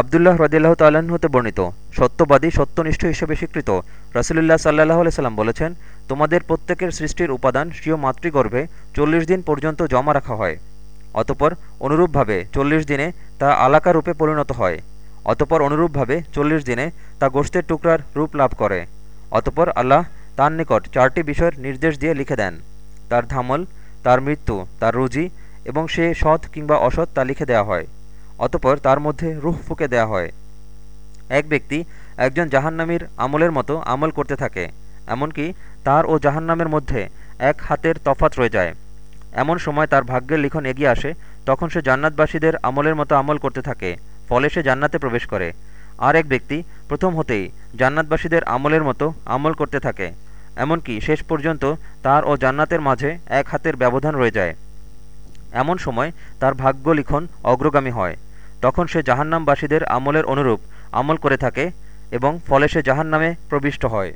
আবদুল্লাহ রদিল্লাহ তাল্লাহ্ন হতে বর্ণিত, সত্যবাদী, সত্যনিষ্ঠ হিসেবে স্বীকৃত রসুলুল্লাহ সাল্লাহ সাল্লাম বলেছেন, তোমাদের প্রত্যেকের সৃষ্টির উপাদান স্বীয় মাতৃগর্ভে চল্লিশ দিন পর্যন্ত জমা রাখা হয়। অতপর অনুরূপভাবে চল্লিশ দিনে তা আলাকা রূপে পরিণত হয়। অতপর অনুরূপভাবে চল্লিশ দিনে তা গোষ্ঠের টুকরার রূপ লাভ করে। অতপর আল্লাহ তার নিকট চারটি বিষয়ের নির্দেশ দিয়ে লিখে দেন। তার ধামল, তার মৃত্যু, তার রুজি এবং সে সৎ কিংবা অসৎ তা লিখে দেওয়া হয়। অতপর তার মধ্যে রুহ ফুকে দেয়া হয়। এক ব্যক্তি একজন জাহান্নামীর আমলের মতো আমল করতে থাকে, এমনকি তার ও জাহান্নামের মধ্যে এক হাতের তফাত রয়ে যায়। এমন সময় তার ভাগ্যের লিখন এগিয়ে আসে, তখন সে জান্নাতবাসীদের আমলের মতো আমল করতে থাকে, ফলে সে জান্নাতে প্রবেশ করে। আর এক ব্যক্তি প্রথম হতেই জান্নাতবাসীদের আমলের মতো আমল করতে থাকে, এমনকি শেষ পর্যন্ত তার ও জান্নাতের মাঝে এক হাতের ব্যবধান রয়ে যায়। এমন সময় তার ভাগ্য লিখন অগ্রগামী হয়। তখন সে জাহান্নামবাসীদের আমলের অনুরূপ আমল করে থাকে এবং ফলে সে জাহান্নামে প্রবিষ্ট হয়।